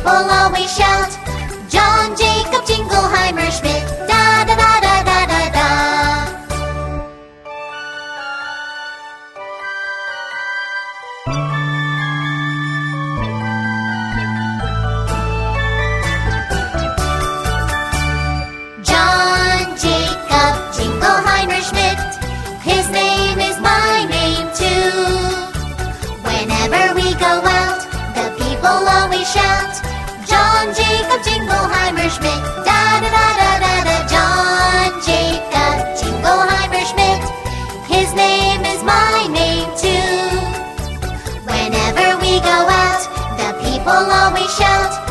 people always shout we go out, the people always shout.